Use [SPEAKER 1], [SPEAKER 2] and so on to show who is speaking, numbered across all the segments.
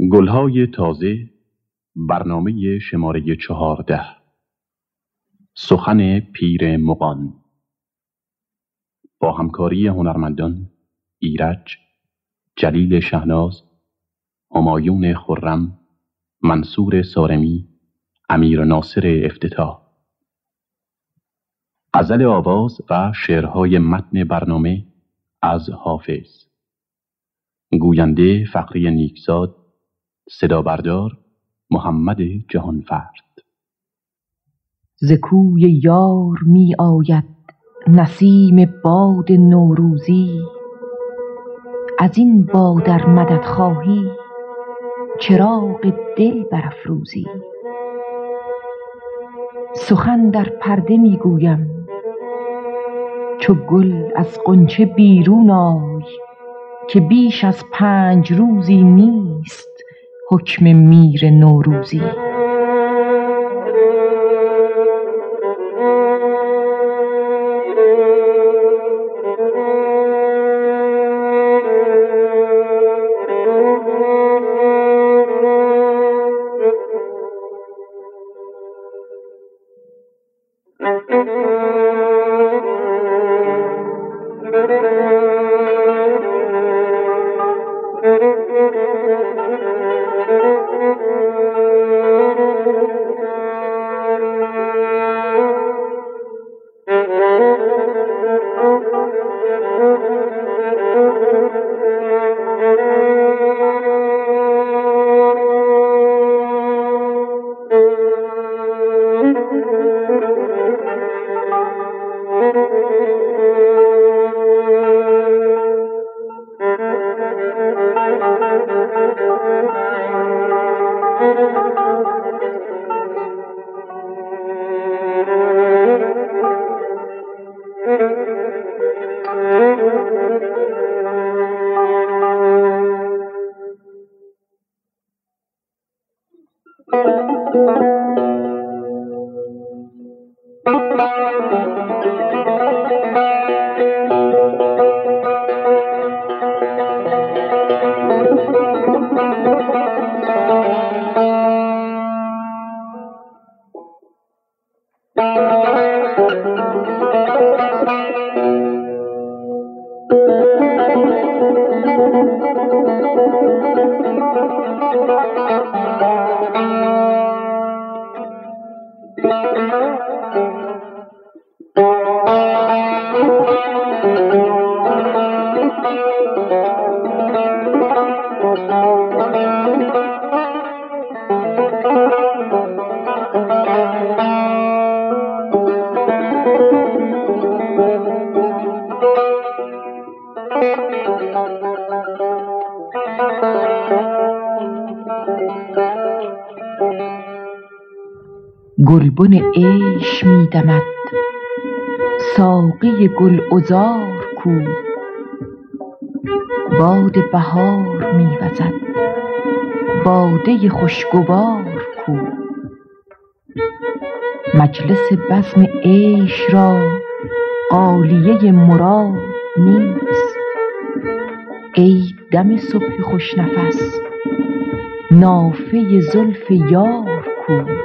[SPEAKER 1] گلهای تازه برنامه شماره چهارده. سخن پیر مقان با همکاری هنرمندان ایرج جلیل شهناز همایون خرم منصور سارمی امیر ناصر افتتاح. غزل آواز و شعرهای متن برنامه از حافظ. گوینده فقری نیکزاد صدا بردار محمد جهانفرد.
[SPEAKER 2] ز کوی یار می آید نسیم باد نوروزی. از این باد ار مدد خواهی چراغ دل برافروزی. سخن در پرده می گویم چو گل از غنچه بیرون آی که بیش از پنج روزی نیست. حکم میر نوروزی. Thank. گل عذار کو. باد بهار می وزد باده خوشگوار کو. مجلس بزم عیش را غالیه مراد نیست. ای دم صبح خوش نفس نافه زلف یار کو.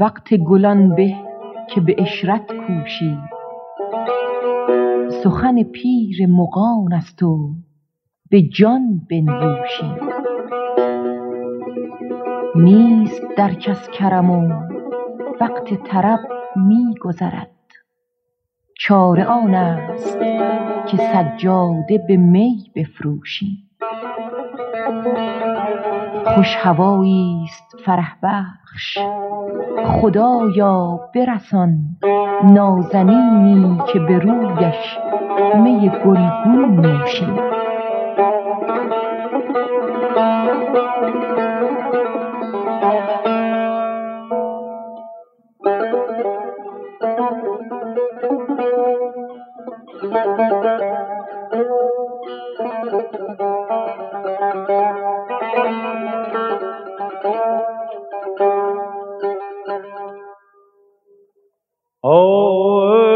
[SPEAKER 2] وقت گلان به که به عشرت کوشید سخن پیر مغان است و به جان بنیوشید نیست در کس کرم و وقت طرب می گذرد چاره آن است که سجاده به می بفروشیم خوش هوایی است فرح بخش خدایا برسان نازنینی که به رویش می گلگون نوشیم
[SPEAKER 3] Oh.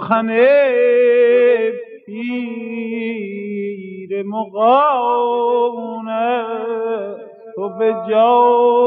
[SPEAKER 3] سخن مغان تو به جان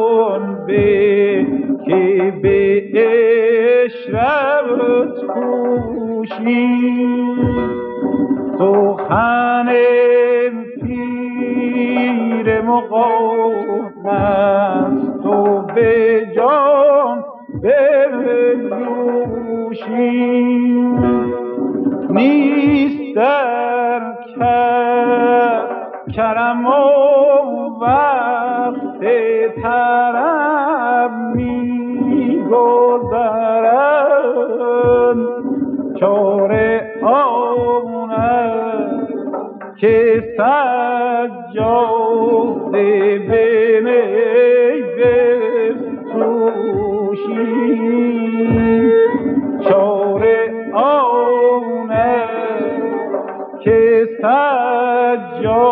[SPEAKER 3] گلان به که به عشرت کوشی سخن پیر مقام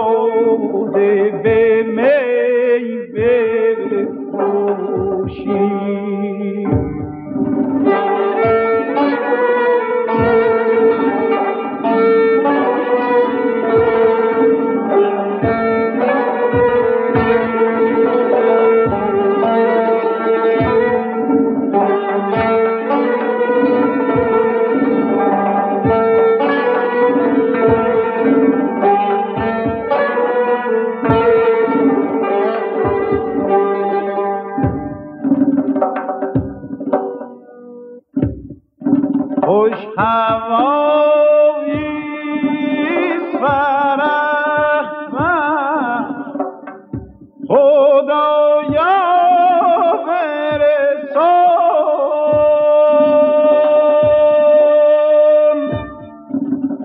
[SPEAKER 3] سجاده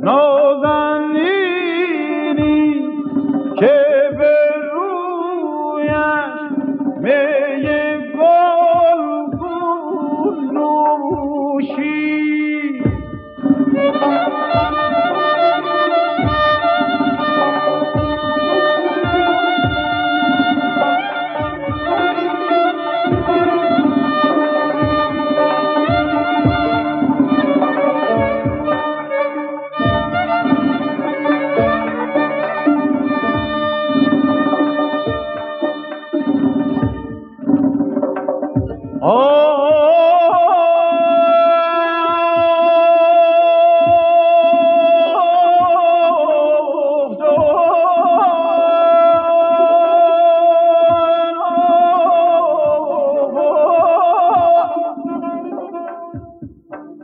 [SPEAKER 3] نازنینی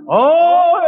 [SPEAKER 3] 哦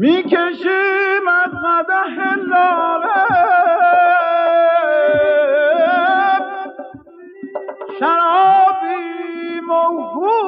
[SPEAKER 3] می‌کشیم از قده لاله. شرابی موهوم.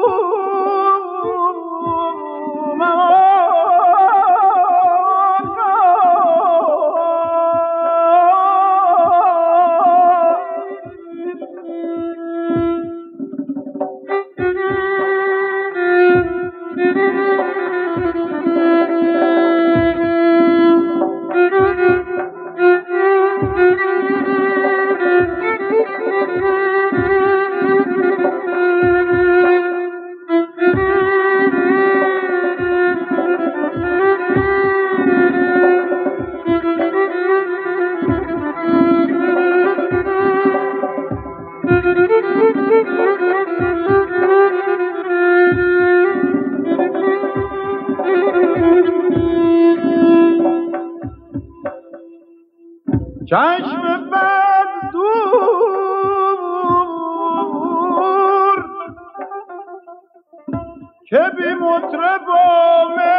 [SPEAKER 3] چشم من دور که بی مطرب آمد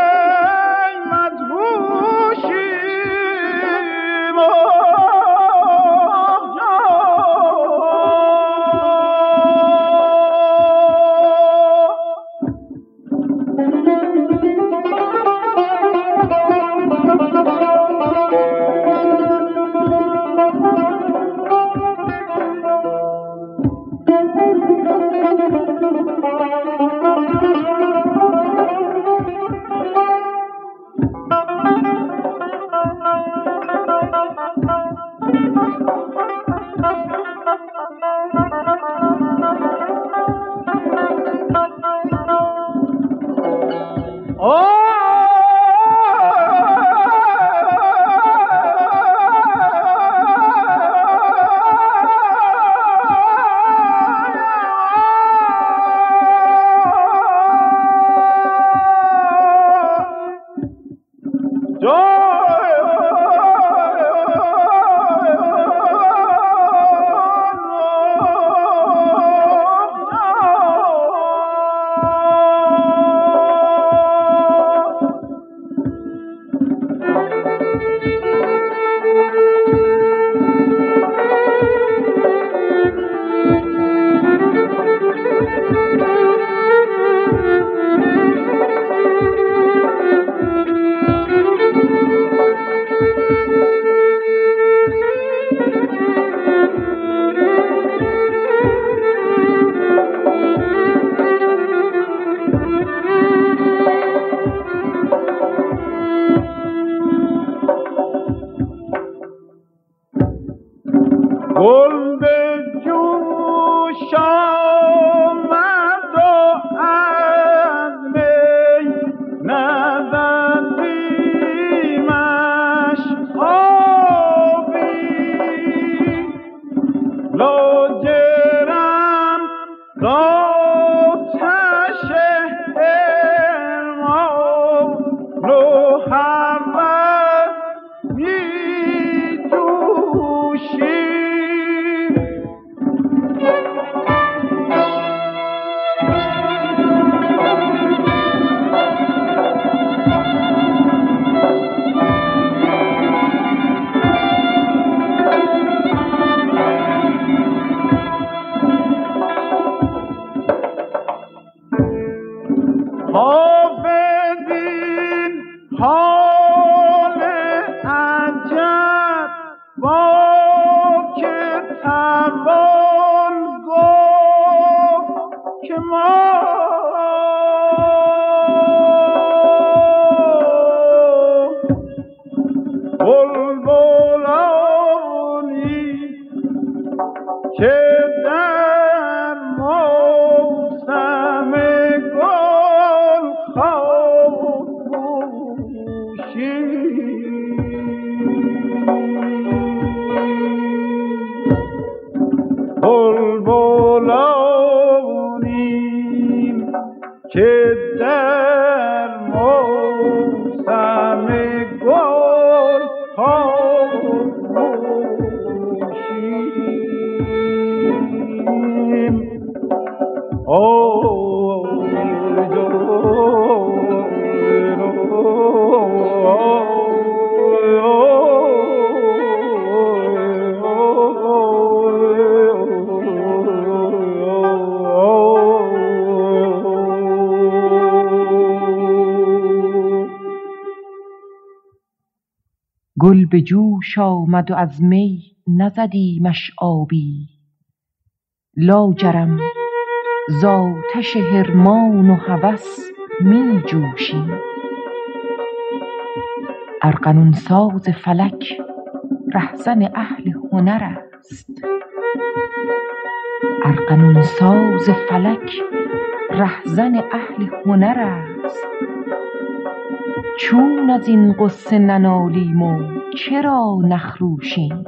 [SPEAKER 3] kid that
[SPEAKER 2] گل به جوش آمد و از می نزدیمش آبی. لاجرم ز آتش حرمان و هوس می جوشیم ارغنون ساز فلک رهزن اهل هنرست چون ازین غصه ننالیم و چرا نخروشیم؟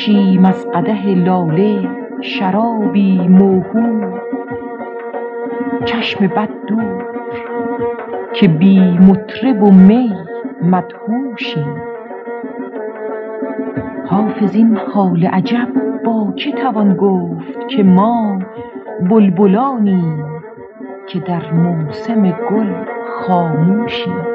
[SPEAKER 2] کشیم از قدح لاله شرابی موهوم. چشم بد دور که بی مطرب و می مدهوشیم. حافظ این حال عجب با که توان گفت که ما بلبلانیم که در موسم گل خاموشیم.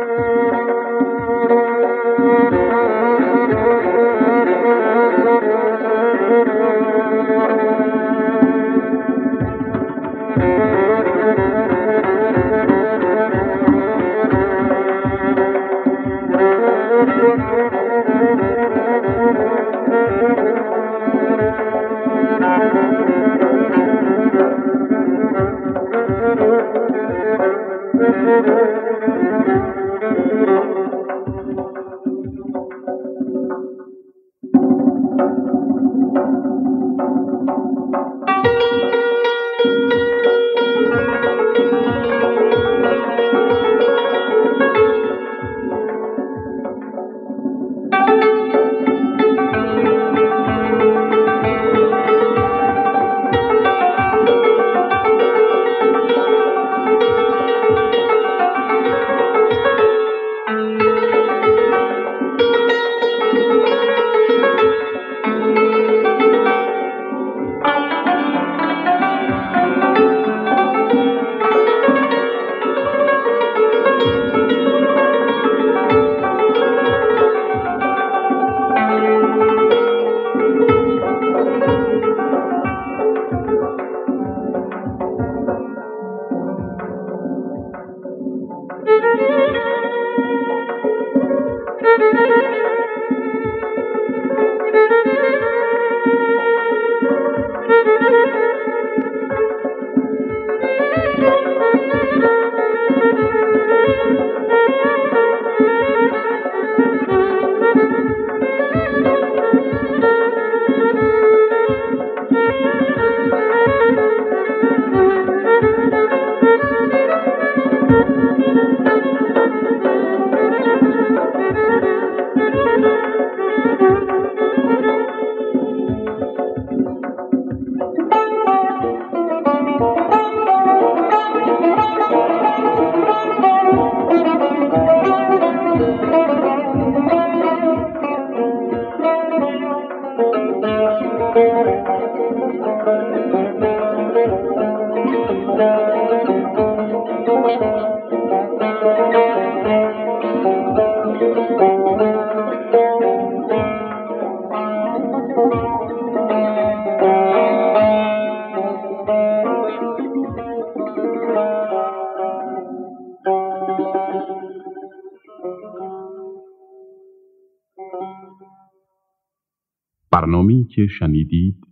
[SPEAKER 1] که شنیدید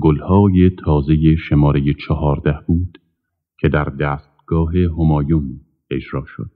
[SPEAKER 1] گلهای تازه شماره چهارده بود که در دستگاه همایون اجرا شد.